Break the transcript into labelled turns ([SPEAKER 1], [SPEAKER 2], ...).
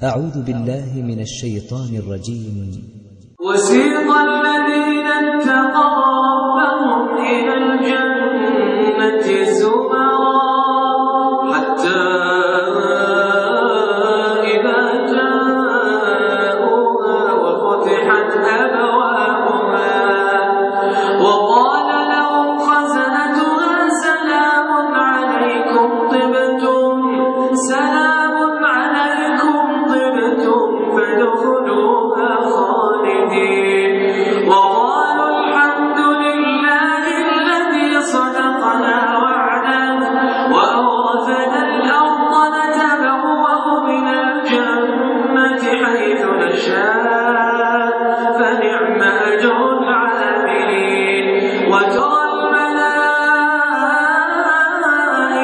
[SPEAKER 1] أعوذ بالله من الشيطان الرجيم.
[SPEAKER 2] وسيق الذي